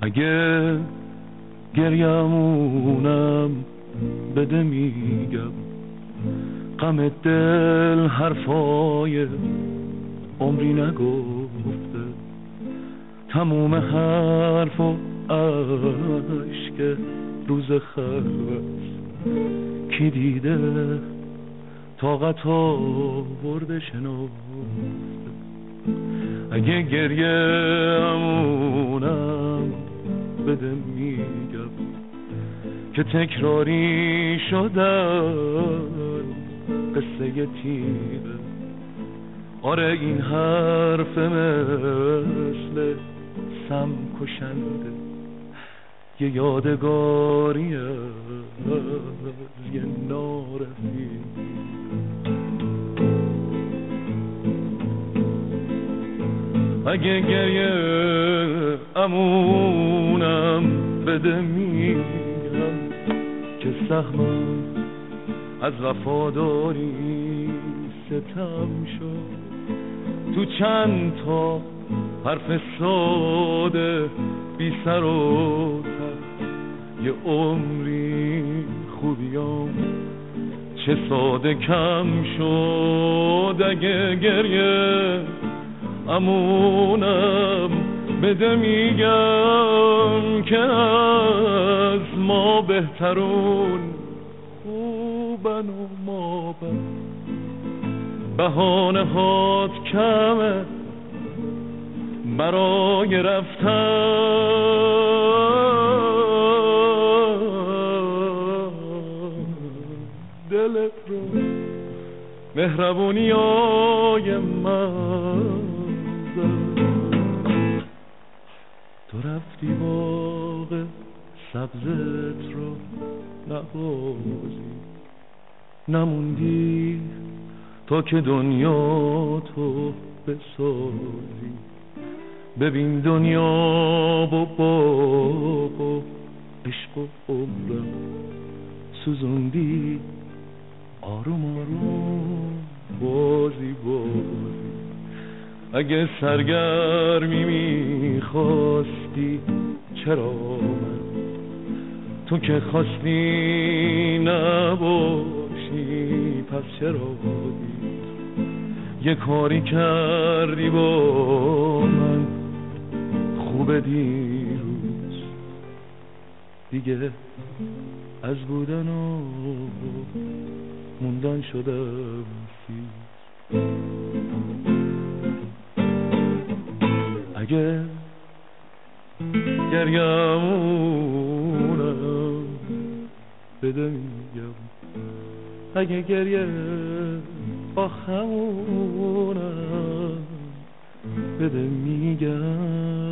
اگه گریمونم بده میگم. غم دل حرفای عمری نگفته. تموم حرف و عشق روز خلوت کی دیده طاقت آورده شنفته اگه گریه امونم بده میگم که تکراری شدن قصه تیره. آره این حرف مثل سم کشنده. یه یادگاری یه نارفی اگه گریه امونم بده میگم که سهمم از وفاداری ستم شد. تو چند تا حرف ساده بی سر و یه عمری خوبیام چه ساده کم شد اگه گریه امونم. بده میگم که از ما بهترون. خوبن و ما بهانه هات کمه. برای رفتن. دلت رو مهربونی های تو رفتی باغ سبزت رو نبازی نموندی تا که دنیا تو بسازی. ببین دنیا با اگه سرگرمی می‌خواستی چرا من؟ تو که خواستی نباشی پس چرا یه کاری کردی با من خوب دیروز. دیگه از بودن و موندن شدم سیز اگه گریمونم بده میگم. اگه گریه آخمونم بده میگم.